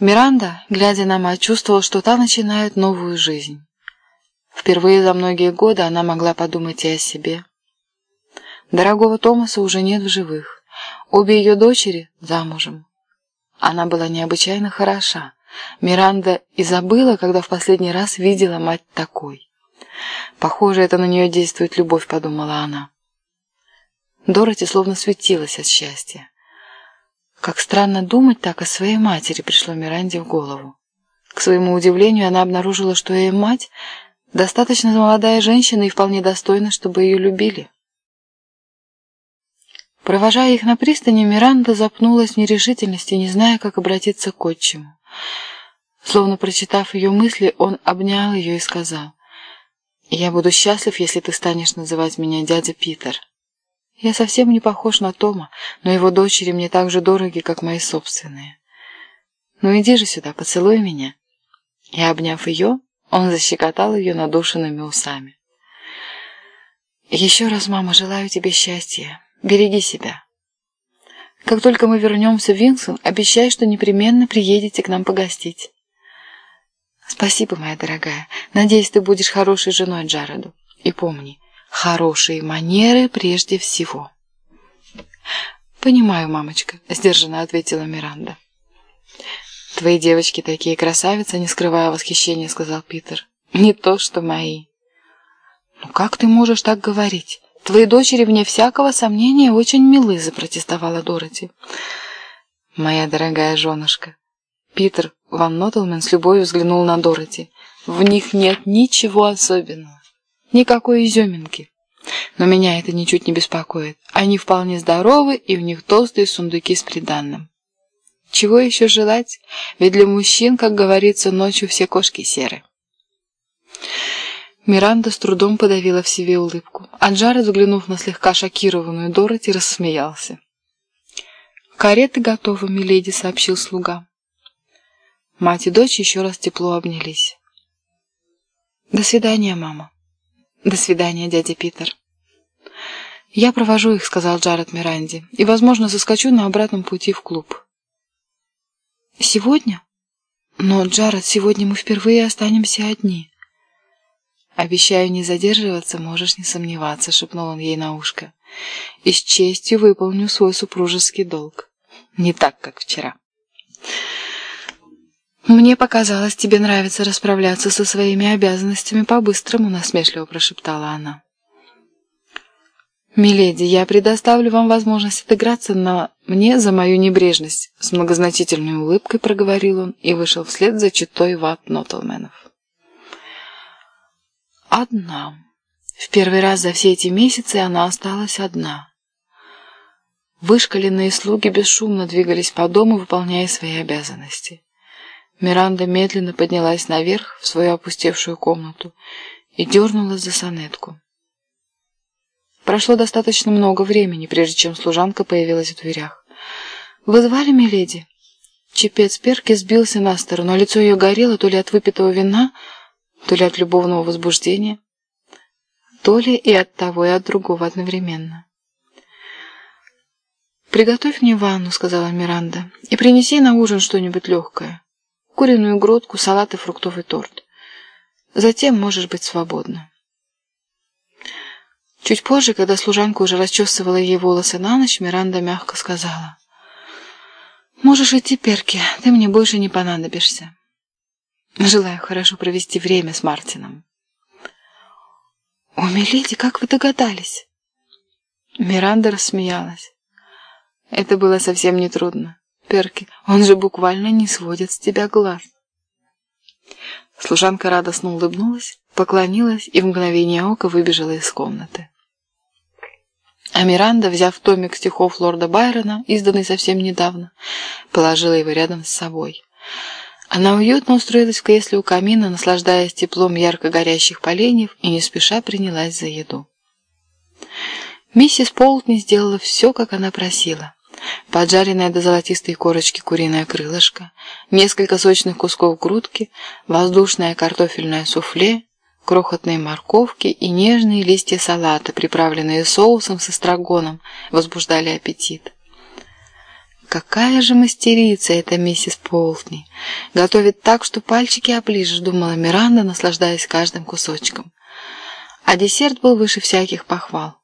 Миранда, глядя на мать, чувствовала, что та начинает новую жизнь. Впервые за многие годы она могла подумать и о себе. Дорогого Томаса уже нет в живых. Обе ее дочери замужем. Она была необычайно хороша. Миранда и забыла, когда в последний раз видела мать такой. Похоже, это на нее действует любовь, подумала она. Дороти словно светилась от счастья. Как странно думать так о своей матери, пришло Миранде в голову. К своему удивлению, она обнаружила, что ее мать достаточно молодая женщина и вполне достойна, чтобы ее любили. Провожая их на пристани, Миранда запнулась в нерешительности, не зная, как обратиться к отчиму. Словно прочитав ее мысли, он обнял ее и сказал, «Я буду счастлив, если ты станешь называть меня дядя Питер». Я совсем не похож на Тома, но его дочери мне так же дороги, как мои собственные. Ну иди же сюда, поцелуй меня. И, обняв ее, он защекотал ее надушенными усами. Еще раз, мама, желаю тебе счастья. Береги себя. Как только мы вернемся в Винсон, обещай, что непременно приедете к нам погостить. Спасибо, моя дорогая. Надеюсь, ты будешь хорошей женой Джареду. И помни, Хорошие манеры прежде всего. «Понимаю, мамочка», — сдержанно ответила Миранда. «Твои девочки такие красавицы, не скрывая восхищения», — сказал Питер. «Не то, что мои». «Ну как ты можешь так говорить? Твои дочери, вне всякого сомнения, очень милы», — запротестовала Дороти. «Моя дорогая женушка». Питер Ван Ноттлмен с любовью взглянул на Дороти. «В них нет ничего особенного. Никакой изюминки. Но меня это ничуть не беспокоит. Они вполне здоровы, и в них толстые сундуки с приданным. Чего еще желать? Ведь для мужчин, как говорится, ночью все кошки серы. Миранда с трудом подавила в себе улыбку, а Джаред, взглянув на слегка шокированную Дороти, рассмеялся. «Кареты готовы, миледи», — сообщил слуга. Мать и дочь еще раз тепло обнялись. «До свидания, мама». «До свидания, дядя Питер». «Я провожу их», — сказал Джаред Миранди, «и, возможно, соскочу на обратном пути в клуб». «Сегодня?» «Но, Джаред, сегодня мы впервые останемся одни». «Обещаю не задерживаться, можешь не сомневаться», — шепнул он ей на ушко. «И с честью выполню свой супружеский долг. Не так, как вчера». «Мне показалось, тебе нравится расправляться со своими обязанностями по-быстрому», — насмешливо прошептала она. «Миледи, я предоставлю вам возможность отыграться на мне за мою небрежность», — с многозначительной улыбкой проговорил он и вышел вслед за читой ват Ноттлменов. Одна. В первый раз за все эти месяцы она осталась одна. Вышкаленные слуги бесшумно двигались по дому, выполняя свои обязанности. Миранда медленно поднялась наверх в свою опустевшую комнату и дернулась за сонетку. Прошло достаточно много времени, прежде чем служанка появилась в дверях. «Вы звали, миледи?» Чепец Перки сбился на сторону, а лицо ее горело то ли от выпитого вина, то ли от любовного возбуждения, то ли и от того, и от другого одновременно. «Приготовь мне ванну», — сказала Миранда, — «и принеси на ужин что-нибудь легкое» куриную грудку, салат и фруктовый торт. Затем можешь быть свободна. Чуть позже, когда служанка уже расчесывала ей волосы на ночь, Миранда мягко сказала. «Можешь идти, Перки, ты мне больше не понадобишься. Желаю хорошо провести время с Мартином». «О, миледи, как вы догадались?» Миранда рассмеялась. Это было совсем нетрудно. Перки, он же буквально не сводит с тебя глаз. Служанка радостно улыбнулась, поклонилась и в мгновение ока выбежала из комнаты. А Миранда, взяв томик стихов лорда Байрона, изданный совсем недавно, положила его рядом с собой. Она уютно устроилась в кресле у камина, наслаждаясь теплом ярко горящих поленьев и не спеша принялась за еду. Миссис Полтни сделала все, как она просила поджаренное до золотистой корочки куриное крылышко, несколько сочных кусков грудки, воздушное картофельное суфле, крохотные морковки и нежные листья салата, приправленные соусом со эстрагоном, возбуждали аппетит. Какая же мастерица эта миссис Полтни! Готовит так, что пальчики оближешь, думала Миранда, наслаждаясь каждым кусочком. А десерт был выше всяких похвал.